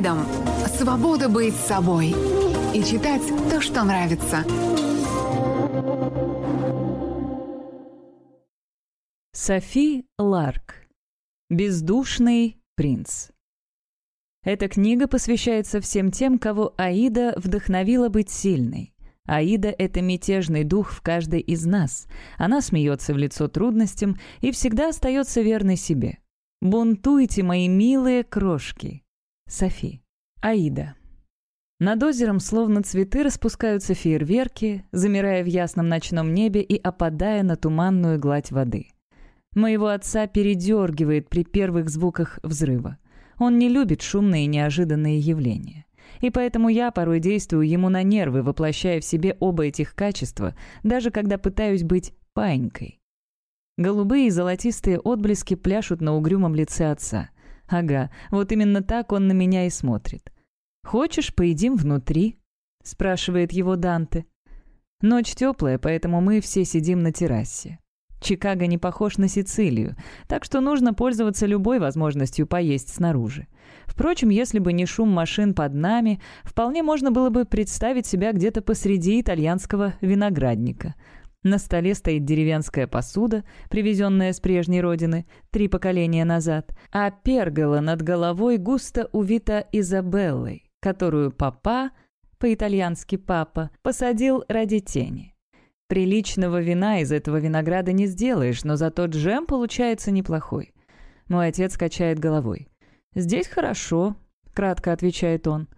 Фридом – свобода быть собой и читать то, что нравится. Софи Ларк. Бездушный принц. Эта книга посвящается всем тем, кого Аида вдохновила быть сильной. Аида — это мятежный дух в каждой из нас. Она смеется в лицо трудностям и всегда остается верной себе. «Бунтуйте, мои милые крошки!» Софи. Аида. Над озером словно цветы распускаются фейерверки, замирая в ясном ночном небе и опадая на туманную гладь воды. Моего отца передергивает при первых звуках взрыва. Он не любит шумные и неожиданные явления. И поэтому я порой действую ему на нервы, воплощая в себе оба этих качества, даже когда пытаюсь быть паинькой. Голубые и золотистые отблески пляшут на угрюмом лице отца. Ага, вот именно так он на меня и смотрит. «Хочешь, поедим внутри?» — спрашивает его Данте. Ночь теплая, поэтому мы все сидим на террасе. Чикаго не похож на Сицилию, так что нужно пользоваться любой возможностью поесть снаружи. Впрочем, если бы не шум машин под нами, вполне можно было бы представить себя где-то посреди итальянского виноградника. На столе стоит деревенская посуда, привезенная с прежней родины, три поколения назад, а пергола над головой густо увита Изабеллой, которую папа, по-итальянски папа, посадил ради тени. Приличного вина из этого винограда не сделаешь, но зато джем получается неплохой. Мой отец качает головой. «Здесь хорошо», — кратко отвечает он.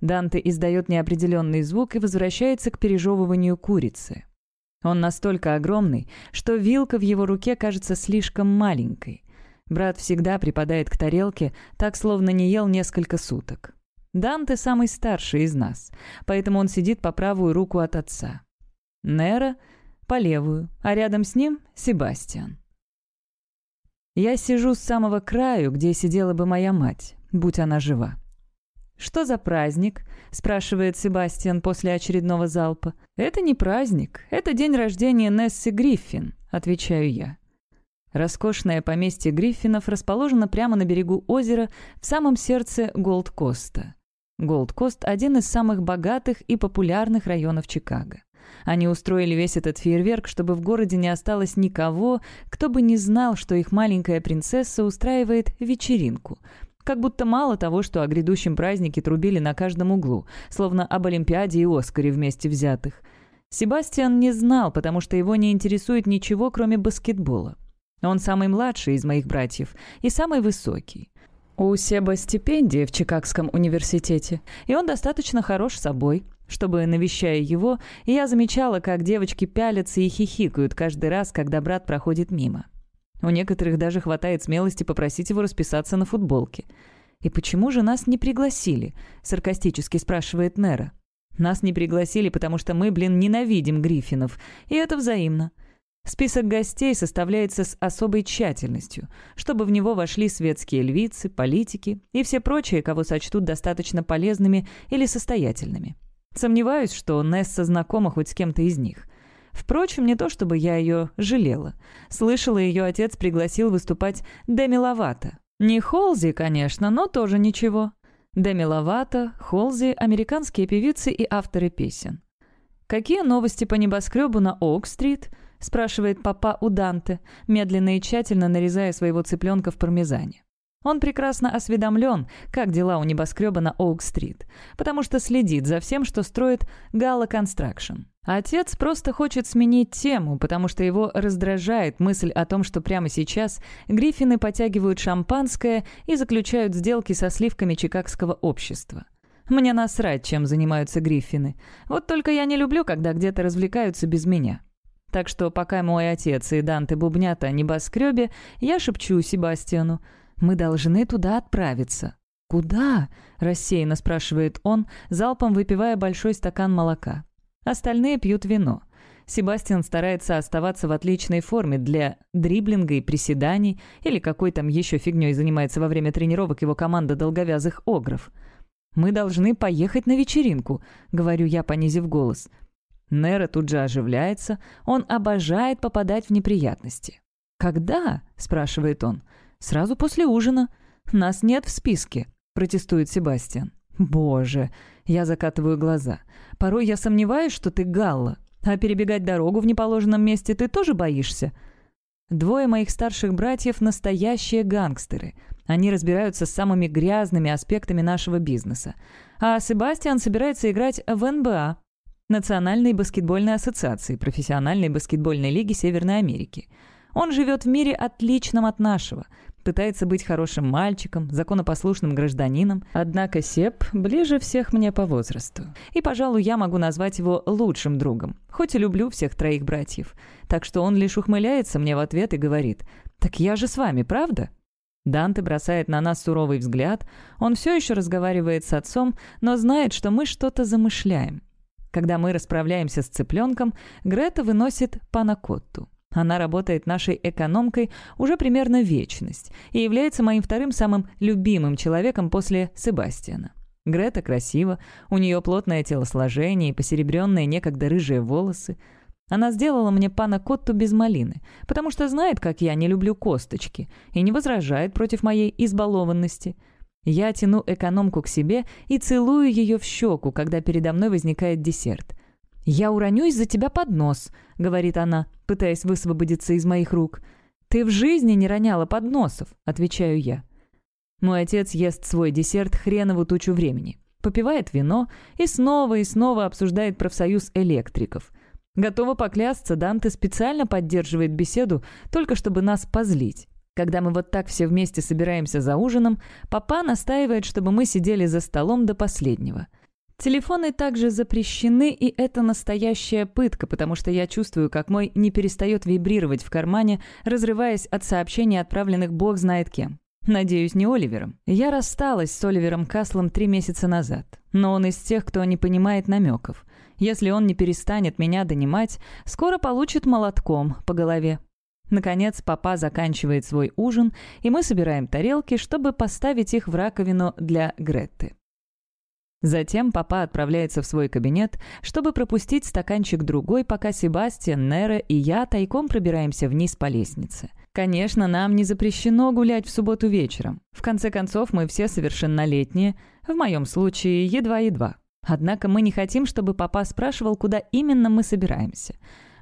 Данте издает неопределенный звук и возвращается к пережевыванию курицы. Он настолько огромный, что вилка в его руке кажется слишком маленькой. Брат всегда припадает к тарелке, так словно не ел несколько суток. Данте самый старший из нас, поэтому он сидит по правую руку от отца. Нера по левую, а рядом с ним Себастьян. Я сижу с самого краю, где сидела бы моя мать, будь она жива. «Что за праздник?» — спрашивает Себастьян после очередного залпа. «Это не праздник, это день рождения Нессы Гриффин», — отвечаю я. Роскошное поместье Гриффинов расположено прямо на берегу озера в самом сердце Голд-Коста. Голд-Кост – один из самых богатых и популярных районов Чикаго. Они устроили весь этот фейерверк, чтобы в городе не осталось никого, кто бы не знал, что их маленькая принцесса устраивает вечеринку. Как будто мало того, что о грядущем празднике трубили на каждом углу, словно об Олимпиаде и Оскаре вместе взятых. Себастьян не знал, потому что его не интересует ничего, кроме баскетбола. Он самый младший из моих братьев и самый высокий. У Себа стипендия в Чикагском университете, и он достаточно хорош собой, чтобы, навещая его, я замечала, как девочки пялятся и хихикают каждый раз, когда брат проходит мимо. У некоторых даже хватает смелости попросить его расписаться на футболке. «И почему же нас не пригласили?» — саркастически спрашивает Нера. «Нас не пригласили, потому что мы, блин, ненавидим Гриффинов, и это взаимно. Список гостей составляется с особой тщательностью, чтобы в него вошли светские львицы, политики и все прочие, кого сочтут достаточно полезными или состоятельными. Сомневаюсь, что Несса знакома хоть с кем-то из них. Впрочем, не то чтобы я ее жалела. Слышала, ее отец пригласил выступать Деми Ловато. Не Холзи, конечно, но тоже ничего. Деми Ловато, Холзи – американские певицы и авторы песен. «Какие новости по небоскребу на Оук-стрит?» – спрашивает папа у Данте, медленно и тщательно нарезая своего цыпленка в пармезане. Он прекрасно осведомлен, как дела у небоскреба на Оук-стрит, потому что следит за всем, что строит Гала Констракшн. Отец просто хочет сменить тему, потому что его раздражает мысль о том, что прямо сейчас Гриффины потягивают шампанское и заключают сделки со сливками чикагского общества. Мне насрать, чем занимаются Гриффины. Вот только я не люблю, когда где-то развлекаются без меня. Так что пока мой отец и Данте бубнят о небоскребе, я шепчу Себастьяну – мы должны туда отправиться». «Куда?» – рассеянно спрашивает он, залпом выпивая большой стакан молока. Остальные пьют вино. Себастьян старается оставаться в отличной форме для дриблинга и приседаний, или какой там еще фигней занимается во время тренировок его команда долговязых огров. «Мы должны поехать на вечеринку», — говорю я, понизив голос. Нера тут же оживляется, он обожает попадать в неприятности. «Когда?» — спрашивает он. Сразу после ужина. Нас нет в списке. — протестует Себастьян. «Боже!» — я закатываю глаза. «Порой я сомневаюсь, что ты Галла. А перебегать дорогу в неположенном месте ты тоже боишься?» Двое моих старших братьев – настоящие гангстеры. Они разбираются с самыми грязными аспектами нашего бизнеса. А Себастьян собирается играть в НБА – Национальной баскетбольной ассоциации профессиональной баскетбольной лиги Северной Америки. Он живет в мире отличном от нашего – пытается быть хорошим мальчиком, законопослушным гражданином, однако Сеп ближе всех мне по возрасту. И, пожалуй, я могу назвать его лучшим другом, хоть и люблю всех троих братьев. Так что он лишь ухмыляется мне в ответ и говорит «Так я же с вами, правда?» Данте бросает на нас суровый взгляд. Он все еще разговаривает с отцом, но знает, что мы что-то замышляем. Когда мы расправляемся с цыпленком, Грета выносит панакотту. Она работает нашей экономкой уже примерно вечность и является моим вторым самым любимым человеком после Себастьяна. Грета красива, у нее плотное телосложение и посеребренные некогда рыжие волосы. Она сделала мне пана Котту без малины, потому что знает, как я не люблю косточки, и не возражает против моей избалованности. Я тяну экономку к себе и целую ее в щеку, когда передо мной возникает десерт. «Я уроню из-за тебя под нос», — говорит она, пытаясь высвободиться из моих рук. «Ты в жизни не роняла подносов», — отвечаю я. Мой отец ест свой десерт хренову тучу времени, попивает вино и снова и снова обсуждает профсоюз электриков. Готова поклясться, Данте специально поддерживает беседу, только чтобы нас позлить. Когда мы вот так все вместе собираемся за ужином, папа настаивает, чтобы мы сидели за столом до последнего — Телефоны также запрещены, и это настоящая пытка, потому что я чувствую, как мой не перестает вибрировать в кармане, разрываясь от сообщений, отправленных бог знает кем. Надеюсь, не Оливером. Я рассталась с Оливером Каслом три месяца назад, но он из тех, кто не понимает намеков. Если он не перестанет меня донимать, скоро получит молотком по голове. Наконец, папа заканчивает свой ужин, и мы собираем тарелки, чтобы поставить их в раковину для Гретты. Затем папа отправляется в свой кабинет, чтобы пропустить стаканчик другой, пока Себастьян, Нера и я тайком пробираемся вниз по лестнице. Конечно, нам не запрещено гулять в субботу вечером. В конце концов, мы все совершеннолетние, в моем случае едва-едва. Однако мы не хотим, чтобы папа спрашивал, куда именно мы собираемся.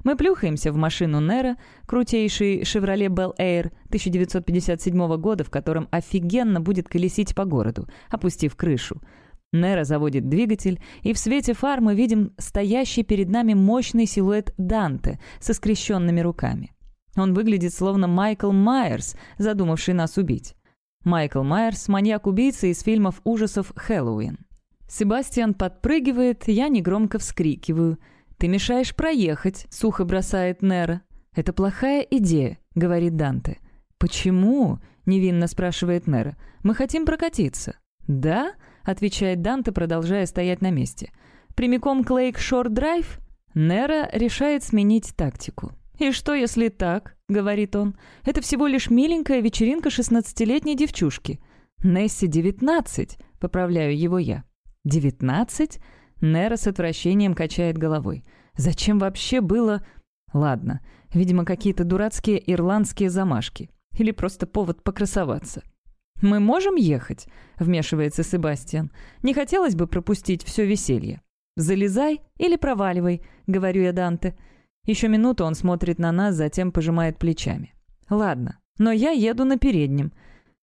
Мы плюхаемся в машину Нера, крутейший «Шевроле Bel Air» 1957 года, в котором офигенно будет колесить по городу, опустив крышу. Нера заводит двигатель, и в свете фар мы видим стоящий перед нами мощный силуэт Данте со скрещенными руками. Он выглядит словно Майкл Майерс, задумавший нас убить. Майкл Майерс – маньяк-убийца из фильмов ужасов «Хэллоуин». Себастьян подпрыгивает, я негромко вскрикиваю. «Ты мешаешь проехать», – сухо бросает Нера. «Это плохая идея», — говорит Данте. «Почему?» — невинно спрашивает Нера. «Мы хотим прокатиться». «Да?» — отвечает Данте, продолжая стоять на месте. «Прямиком к Лейк-Шор-Драйв?» Нера решает сменить тактику. «И что, если так?» — говорит он. «Это всего лишь миленькая вечеринка шестнадцатилетней девчушки». «Несси девятнадцать», — поправляю его я. «Девятнадцать?» Нера с отвращением качает головой. «Зачем вообще было...» «Ладно, видимо, какие-то дурацкие ирландские замашки. Или просто повод покрасоваться. «Мы можем ехать?» — вмешивается Себастьян. «Не хотелось бы пропустить все веселье». «Залезай или проваливай», — говорю я Данте. Еще минуту он смотрит на нас, затем пожимает плечами. «Ладно, но я еду на переднем».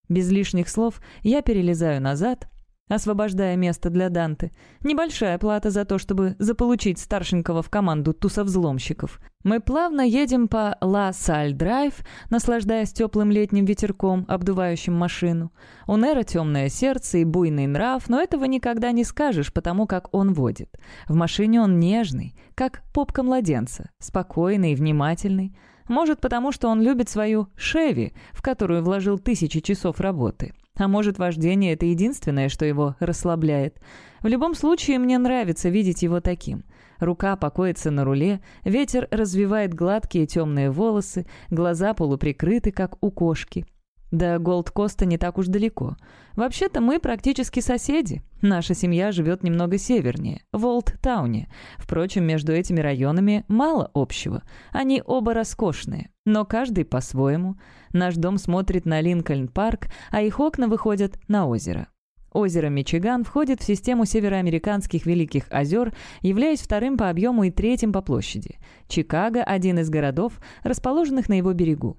Без лишних слов я перелезаю назад, освобождая место для Данте. Небольшая плата за то, чтобы заполучить старшенького в команду тусовзломщиков. Мы плавно едем по Ла-Саль-Драйв, наслаждаясь теплым летним ветерком, обдувающим машину. У Нера темное сердце и буйный нрав, но этого никогда не скажешь, потому как он водит. В машине он нежный, как попка младенца, спокойный и внимательный. Может, потому что он любит свою «Шеви», в которую вложил тысячи часов работы. А может, вождение — это единственное, что его расслабляет. В любом случае, мне нравится видеть его таким. Рука покоится на руле, ветер развевает гладкие темные волосы, глаза полуприкрыты, как у кошки. До Голд-Коста не так уж далеко. Вообще-то мы практически соседи. Наша семья живет немного севернее, в Олд-Тауне. Впрочем, между этими районами мало общего. Они оба роскошные, но каждый по-своему. Наш дом смотрит на Линкольн-парк, а их окна выходят на озеро. Озеро Мичиган входит в систему североамериканских Великих озер, являясь вторым по объему и третьим по площади. Чикаго – один из городов, расположенных на его берегу.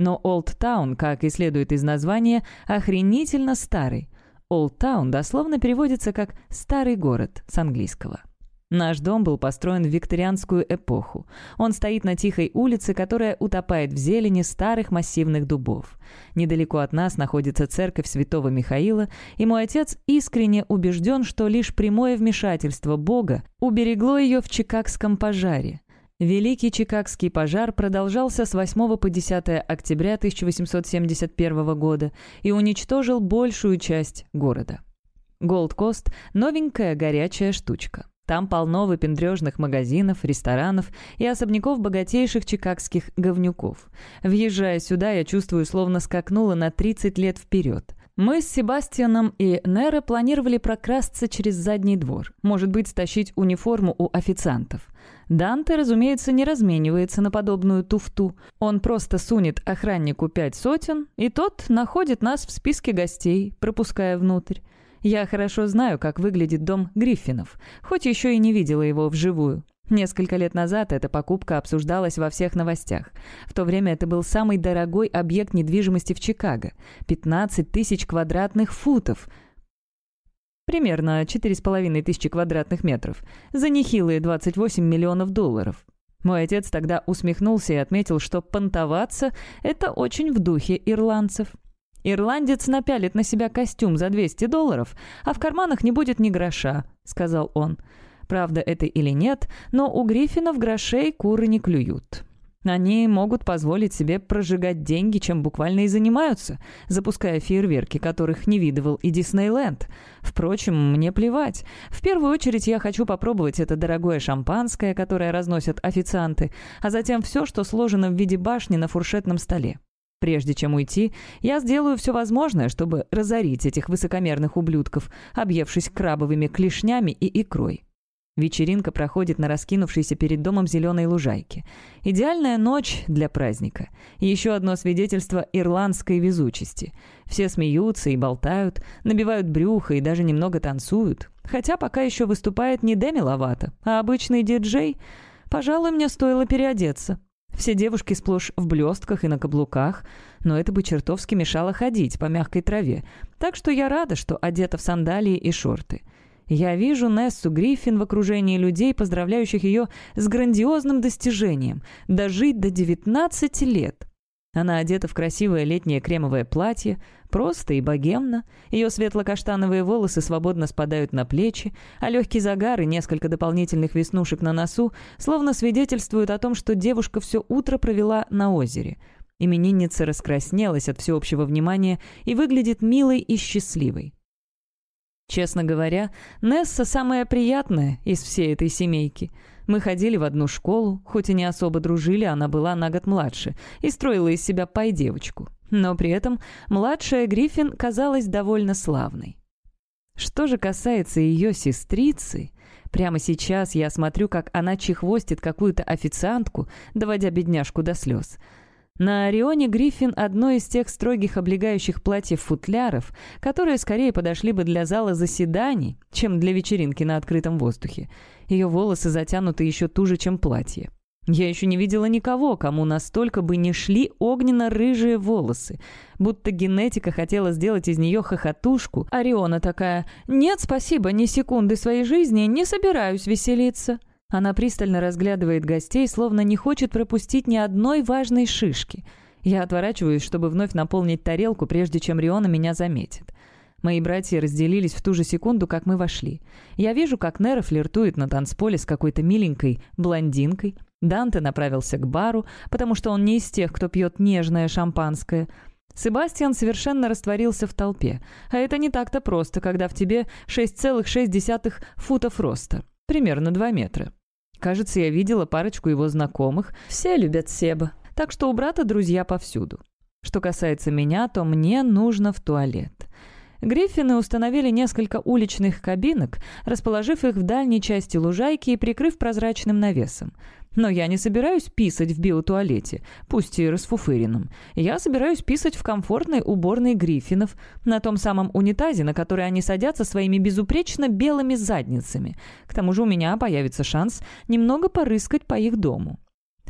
Но Олд Таун, как и следует из названия, охренительно старый. Олд Таун дословно переводится как «старый город» с английского. Наш дом был построен в викторианскую эпоху. Он стоит на тихой улице, которая утопает в зелени старых массивных дубов. Недалеко от нас находится церковь святого Михаила, и мой отец искренне убежден, что лишь прямое вмешательство Бога уберегло ее в Чикагском пожаре. Великий Чикагский пожар продолжался с 8 по 10 октября 1871 года и уничтожил большую часть города. Голд-Кост – новенькая горячая штучка. Там полно выпендрежных магазинов, ресторанов и особняков богатейших чикагских говнюков. Въезжая сюда, я чувствую, словно скакнула на 30 лет вперед. Мы с Себастьяном и Неро планировали прокрасться через задний двор, может быть, стащить униформу у официантов. Данте, разумеется, не разменивается на подобную туфту. Он просто сунет охраннику пять сотен, и тот находит нас в списке гостей, пропуская внутрь. Я хорошо знаю, как выглядит дом Гриффинов, хоть еще и не видела его вживую. Несколько лет назад эта покупка обсуждалась во всех новостях. В то время это был самый дорогой объект недвижимости в Чикаго. 15 тысяч квадратных футов. Примерно 4,5 тысячи квадратных метров. За нехилые 28 миллионов долларов. Мой отец тогда усмехнулся и отметил, что понтоваться – это очень в духе ирландцев. «Ирландец напялит на себя костюм за 200 долларов, а в карманах не будет ни гроша», — сказал он. Правда это или нет, но у Гриффинов грошей куры не клюют. Они могут позволить себе прожигать деньги, чем буквально и занимаются, запуская фейерверки, которых не видывал и Диснейленд. Впрочем, мне плевать. В первую очередь я хочу попробовать это дорогое шампанское, которое разносят официанты, а затем все, что сложено в виде башни на фуршетном столе. Прежде чем уйти, я сделаю все возможное, чтобы разорить этих высокомерных ублюдков, объевшись крабовыми клешнями и икрой. Вечеринка проходит на раскинувшейся перед домом зеленой лужайке. Идеальная ночь для праздника. Еще одно свидетельство ирландской везучести. Все смеются и болтают, набивают брюхо и даже немного танцуют. Хотя пока еще выступает не Деми Ловато, а обычный диджей. Пожалуй, мне стоило переодеться. Все девушки сплошь в блестках и на каблуках, но это бы чертовски мешало ходить по мягкой траве, так что я рада, что одета в сандалии и шорты. Я вижу Нессу Гриффин в окружении людей, поздравляющих ее с грандиозным достижением – дожить до 19 лет. Она одета в красивое летнее кремовое платье, просто и богемно. Ее светло-каштановые волосы свободно спадают на плечи, а легкий загар и несколько дополнительных веснушек на носу словно свидетельствуют о том, что девушка все утро провела на озере. Именинница раскраснелась от всеобщего внимания и выглядит милой и счастливой. Честно говоря, Несса самая приятная из всей этой семейки – мы ходили в одну школу, хоть и не особо дружили, она была на год младше и строила из себя пай-девочку. Но при этом младшая Гриффин казалась довольно славной. Что же касается ее сестрицы, прямо сейчас я смотрю, как она чехвостит какую-то официантку, доводя бедняжку до слез – на Орионе Гриффин одно из тех строгих облегающих платьев-футляров, которые скорее подошли бы для зала заседаний, чем для вечеринки на открытом воздухе. Ее волосы затянуты еще туже, чем платье. Я еще не видела никого, кому настолько бы не шли огненно-рыжие волосы. Будто генетика хотела сделать из нее хохотушку. Ориона такая «Нет, спасибо, ни секунды своей жизни не собираюсь веселиться». Она пристально разглядывает гостей, словно не хочет пропустить ни одной важной шишки. Я отворачиваюсь, чтобы вновь наполнить тарелку, прежде чем Риона меня заметит. Мои братья разделились в ту же секунду, как мы вошли. Я вижу, как Нера флиртует на танцполе с какой-то миленькой блондинкой. Данте направился к бару, потому что он не из тех, кто пьет нежное шампанское. Себастьян совершенно растворился в толпе. А это не так-то просто, когда в тебе 6,6 футов роста. Примерно 2 метра. Кажется, я видела парочку его знакомых. Все любят Себа. Так что у брата друзья повсюду. Что касается меня, то мне нужно в туалет. Гриффины установили несколько уличных кабинок, расположив их в дальней части лужайки и прикрыв прозрачным навесом. Но я не собираюсь писать в биотуалете, пусть и расфуфыренном. Я собираюсь писать в комфортной уборной Гриффинов, на том самом унитазе, на который они садятся своими безупречно белыми задницами. К тому же у меня появится шанс немного порыскать по их дому.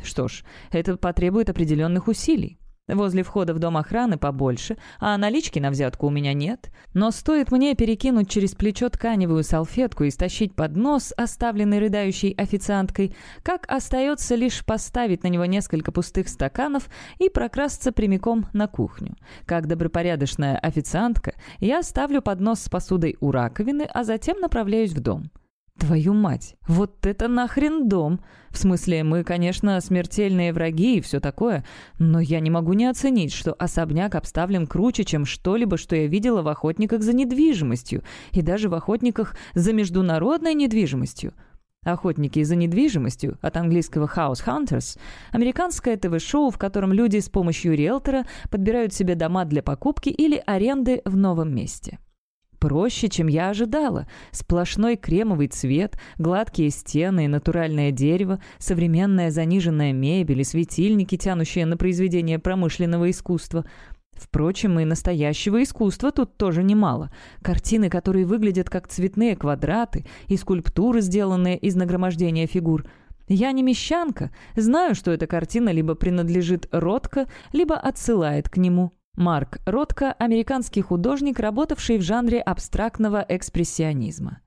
Что ж, это потребует определенных усилий. Возле входа в дом охраны побольше, а налички на взятку у меня нет. Но стоит мне перекинуть через плечо тканевую салфетку и стащить поднос, оставленный рыдающей официанткой, как остается лишь поставить на него несколько пустых стаканов и прокрасться прямиком на кухню. Как добропорядочная официантка, я ставлю поднос с посудой у раковины, а затем направляюсь в дом. Твою мать, вот это нахрен дом! В смысле, мы, конечно, смертельные враги и все такое, но я не могу не оценить, что особняк обставлен круче, чем что-либо, что я видела в охотниках за недвижимостью и даже в охотниках за международной недвижимостью. «Охотники за недвижимостью» от английского «House Hunters» — американское ТВ-шоу, в котором люди с помощью риэлтора подбирают себе дома для покупки или аренды в новом месте проще, чем я ожидала. Сплошной кремовый цвет, гладкие стены и натуральное дерево, современная заниженная мебель и светильники, тянущие на произведение промышленного искусства. Впрочем, и настоящего искусства тут тоже немало. Картины, которые выглядят как цветные квадраты, и скульптуры, сделанные из нагромождения фигур – я не мещанка, знаю, что эта картина либо принадлежит Ротко, либо отсылает к нему. Марк Ротко – американский художник, работавший в жанре абстрактного экспрессионизма.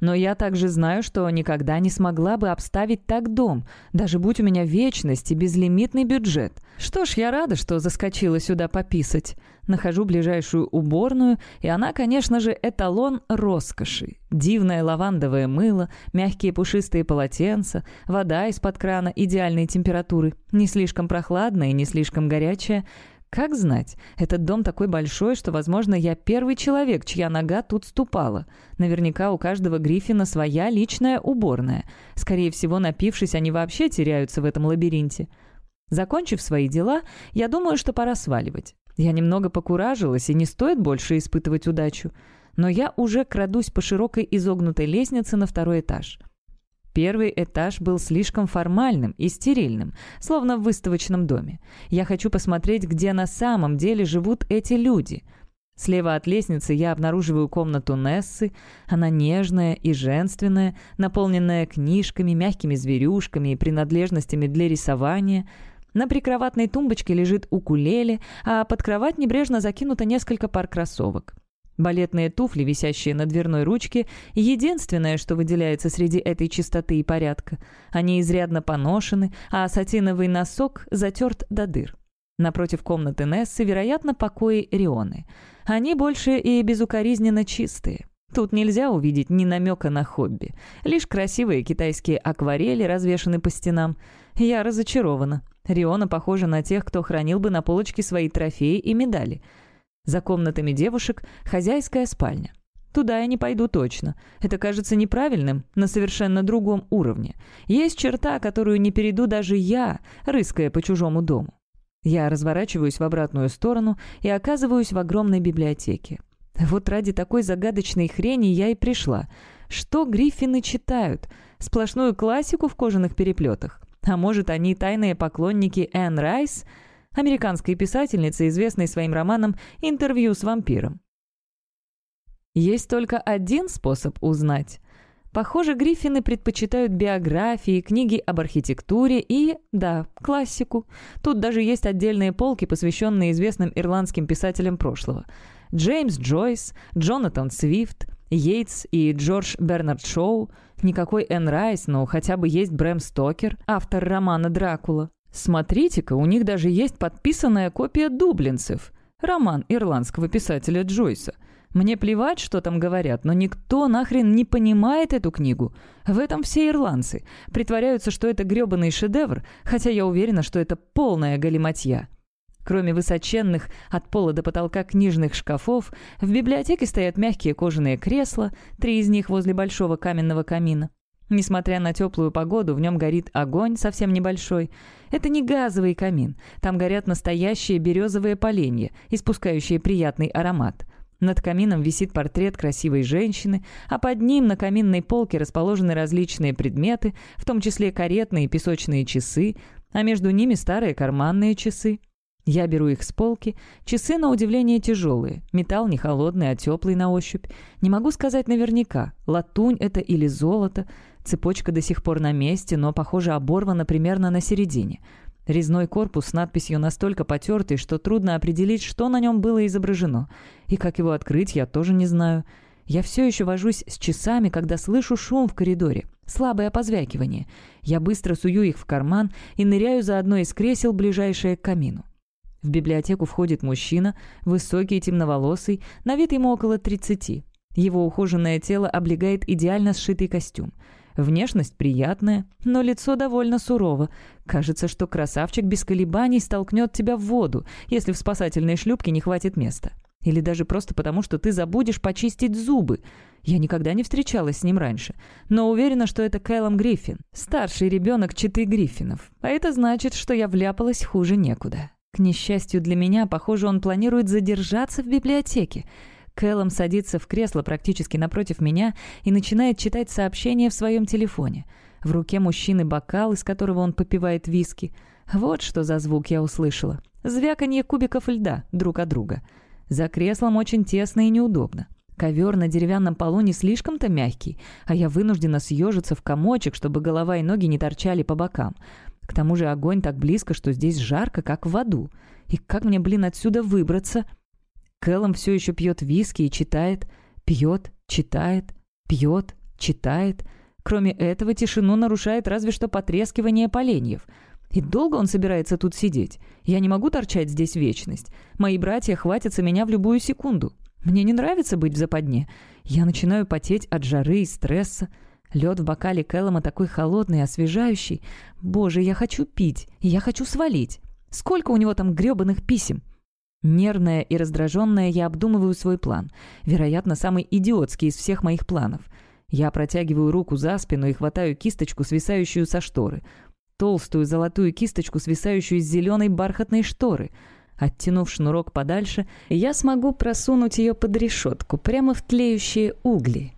Но я также знаю, что никогда не смогла бы обставить так дом, даже будь у меня вечность и безлимитный бюджет. Что ж, я рада, что заскочила сюда пописать. Нахожу ближайшую уборную, и она, конечно же, эталон роскоши. Дивное лавандовое мыло, мягкие пушистые полотенца, вода из-под крана идеальной температуры, не слишком прохладная и не слишком горячая – как знать, этот дом такой большой, что, возможно, я первый человек, чья нога тут ступала. Наверняка у каждого Гриффина своя личная уборная. Скорее всего, напившись, они вообще теряются в этом лабиринте. Закончив свои дела, я думаю, что пора сваливать. Я немного покуражилась, и не стоит больше испытывать удачу. Но я уже крадусь по широкой изогнутой лестнице на второй этаж. Первый этаж был слишком формальным и стерильным, словно в выставочном доме. Я хочу посмотреть, где на самом деле живут эти люди. Слева от лестницы я обнаруживаю комнату Нессы. Она нежная и женственная, наполненная книжками, мягкими зверюшками и принадлежностями для рисования. На прикроватной тумбочке лежит укулеле, а под кровать небрежно закинуто несколько пар кроссовок. Балетные туфли, висящие на дверной ручке, единственное, что выделяется среди этой чистоты и порядка. Они изрядно поношены, а сатиновый носок затерт до дыр. Напротив комнаты Нессы, вероятно, покои Рионы. Они больше и безукоризненно чистые. Тут нельзя увидеть ни намека на хобби. Лишь красивые китайские акварели развешаны по стенам. Я разочарована. Риона похожа на тех, кто хранил бы на полочке свои трофеи и медали – за комнатами девушек хозяйская спальня. Туда я не пойду точно. Это кажется неправильным, на совершенно другом уровне. Есть черта, которую не перейду даже я, рыская по чужому дому. Я разворачиваюсь в обратную сторону и оказываюсь в огромной библиотеке. Вот ради такой загадочной хрени я и пришла. Что гриффины читают? Сплошную классику в кожаных переплетах? А может, они тайные поклонники Энн Райс – американской писательницы, известной своим романом «Интервью с вампиром». Есть только один способ узнать. Похоже, Гриффины предпочитают биографии, книги об архитектуре и, да, классику. Тут даже есть отдельные полки, посвященные известным ирландским писателям прошлого. Джеймс Джойс, Джонатан Свифт, Йейтс и Джордж Бернард Шоу. Никакой Энн Райс, но хотя бы есть Брэм Стокер, автор романа «Дракула». Смотрите-ка, у них даже есть подписанная копия «Дублинцев», роман ирландского писателя Джойса. Мне плевать, что там говорят, но никто нахрен не понимает эту книгу. В этом все ирландцы. Притворяются, что это грёбаный шедевр, хотя я уверена, что это полная галиматья. Кроме высоченных от пола до потолка книжных шкафов, в библиотеке стоят мягкие кожаные кресла, три из них возле большого каменного камина. Несмотря на теплую погоду, в нем горит огонь, совсем небольшой. Это не газовый камин. Там горят настоящие березовые поленья, испускающие приятный аромат. Над камином висит портрет красивой женщины, а под ним на каминной полке расположены различные предметы, в том числе каретные песочные часы, а между ними старые карманные часы. Я беру их с полки. Часы, на удивление, тяжелые. Металл не холодный, а теплый на ощупь. Не могу сказать наверняка, латунь это или золото. Цепочка до сих пор на месте, но, похоже, оборвана примерно на середине. Резной корпус с надписью настолько потертый, что трудно определить, что на нем было изображено. И как его открыть, я тоже не знаю. Я все еще вожусь с часами, когда слышу шум в коридоре. Слабое позвякивание. Я быстро сую их в карман и ныряю за одно из кресел, ближайшее к камину. В библиотеку входит мужчина, высокий и темноволосый, на вид ему около 30. Его ухоженное тело облегает идеально сшитый костюм. Внешность приятная, но лицо довольно сурово. Кажется, что красавчик без колебаний столкнет тебя в воду, если в спасательной шлюпке не хватит места. Или даже просто потому, что ты забудешь почистить зубы. Я никогда не встречалась с ним раньше, но уверена, что это Кэллом Гриффин, старший ребенок Читы Гриффинов. А это значит, что я вляпалась хуже некуда. К несчастью для меня, похоже, он планирует задержаться в библиотеке. Кэллом садится в кресло практически напротив меня и начинает читать сообщение в своем телефоне. В руке мужчины бокал, из которого он попивает виски. Вот что за звук я услышала. Звяканье кубиков льда друг от друга. За креслом очень тесно и неудобно. Ковер на деревянном полу не слишком-то мягкий, а я вынуждена съежиться в комочек, чтобы голова и ноги не торчали по бокам. К тому же огонь так близко, что здесь жарко, как в аду. И как мне, блин, отсюда выбраться? Кэллом все еще пьет виски и читает. Пьет, читает, пьет, читает. Кроме этого, тишину нарушает разве что потрескивание поленьев. И долго он собирается тут сидеть? Я не могу торчать здесь вечность. Мои братья хватятся меня в любую секунду. Мне не нравится быть в западне. Я начинаю потеть от жары и стресса. Лед в бокале Кэллома такой холодный освежающий. Боже, я хочу пить, я хочу свалить. Сколько у него там грёбаных писем? Нервная и раздраженная я обдумываю свой план. Вероятно, самый идиотский из всех моих планов. Я протягиваю руку за спину и хватаю кисточку, свисающую со шторы. Толстую золотую кисточку, свисающую из зеленой бархатной шторы. Оттянув шнурок подальше, я смогу просунуть ее под решетку, прямо в тлеющие угли.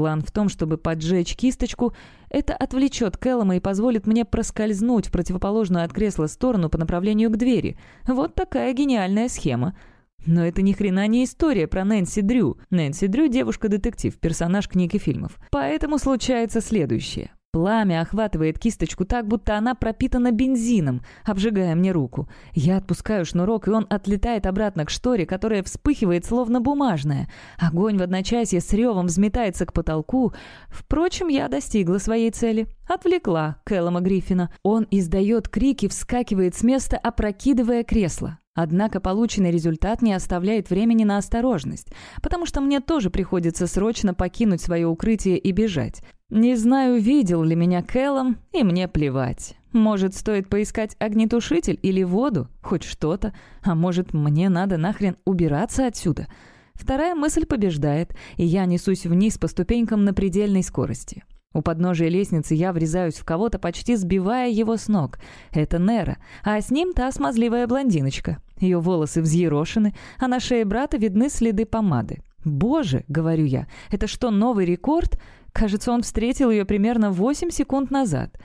План в том, чтобы поджечь кисточку, это отвлечет Кэллома и позволит мне проскользнуть в противоположную от кресла сторону по направлению к двери. Вот такая гениальная схема. Но это ни хрена не история про Нэнси Дрю. Нэнси Дрю – девушка-детектив, персонаж книг и фильмов. Поэтому случается следующее. Пламя охватывает кисточку так, будто она пропитана бензином, обжигая мне руку. Я отпускаю шнурок, и он отлетает обратно к шторе, которая вспыхивает, словно бумажная. Огонь в одночасье с ревом взметается к потолку. Впрочем, я достигла своей цели. Отвлекла Кэллома Гриффина. Он издает крики, вскакивает с места, опрокидывая кресло. Однако полученный результат не оставляет времени на осторожность, потому что мне тоже приходится срочно покинуть свое укрытие и бежать. Не знаю, видел ли меня Кэллом, и мне плевать. Может, стоит поискать огнетушитель или воду, хоть что-то, а может, мне надо нахрен убираться отсюда. Вторая мысль побеждает, и я несусь вниз по ступенькам на предельной скорости. У подножия лестницы я врезаюсь в кого-то, почти сбивая его с ног. Это Нера, а с ним та смазливая блондиночка. Ее волосы взъерошены, а на шее брата видны следы помады. «Боже!» — говорю я. «Это что, новый рекорд?» Кажется, он встретил ее примерно 8 секунд назад.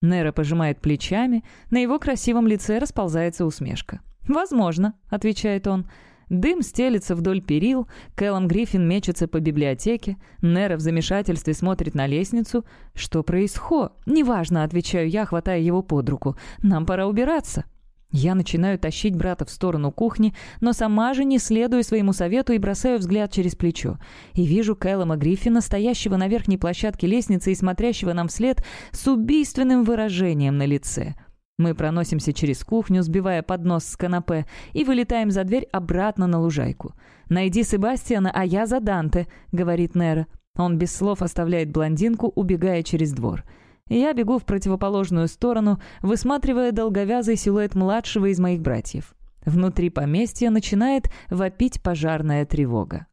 Нера пожимает плечами, на его красивом лице расползается усмешка. «Возможно», — отвечает он. Дым стелится вдоль перил, Кэллом Гриффин мечется по библиотеке, Нера в замешательстве смотрит на лестницу. «Что происходит?» «Неважно», — отвечаю я, хватая его под руку. «Нам пора убираться». Я начинаю тащить брата в сторону кухни, но сама же не следую своему совету и бросаю взгляд через плечо. И вижу Кэллома Гриффина, стоящего на верхней площадке лестницы и смотрящего нам вслед с убийственным выражением на лице. Мы проносимся через кухню, сбивая поднос с канапе, и вылетаем за дверь обратно на лужайку. «Найди Себастьяна, а я за Данте», — говорит Нера. Он без слов оставляет блондинку, убегая через двор. Я бегу в противоположную сторону, высматривая долговязый силуэт младшего из моих братьев. Внутри поместья начинает вопить пожарная тревога.